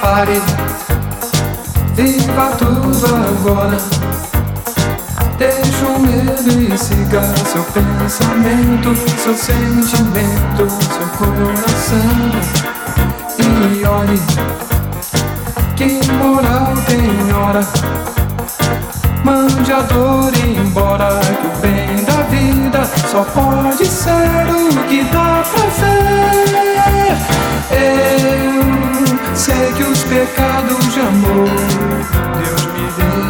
Pare, viva tudo agora. Deixa o medo e siga seu pensamento, seu sentimento, seu coração. E olhe Mande a dor embora, que o bem da vida só pode ser o que dá prazer. Eu sei que os pecados de amor Deus me deu.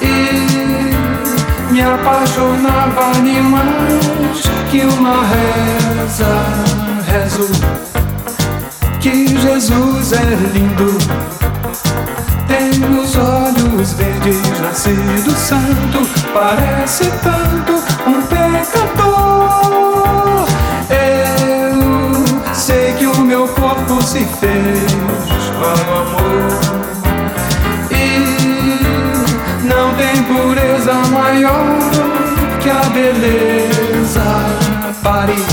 E me apaixonava demais que uma reza rezo que Jesus é lindo. Olhos verdes, nascido santo, parece tanto um pecador. Eu sei que o meu corpo se fez para o amor. E não tem pureza maior que a beleza. Pare,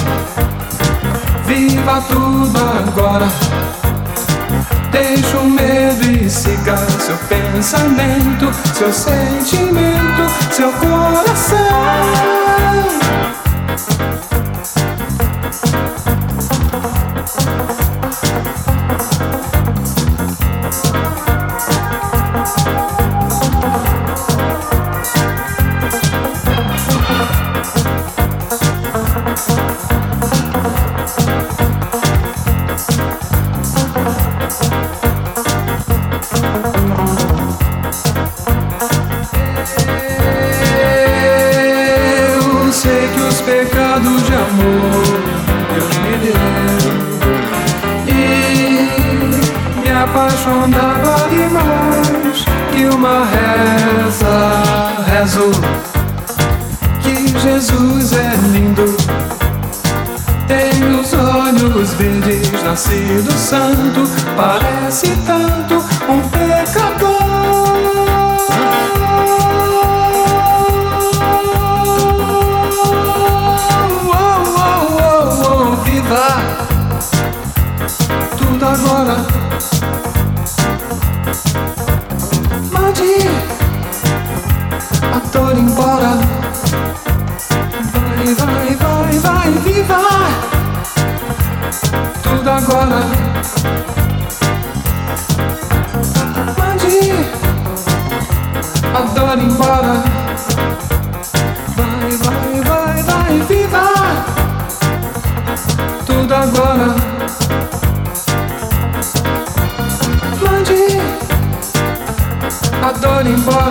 viva tudo agora. Deixa o e siga seu pensamento, seu sentimento, seu coração. Pecados de amor Deus me deu. E me apaixonava demais Que uma reza rezo. Que Jesus é lindo. Tem os olhos verdes, nascido santo Parece tanto um pecador Viva tudo agora. Mande a dor embora. Vai, vai, vai, vai, viva tudo agora. Tudo agora. Mande a dor embora.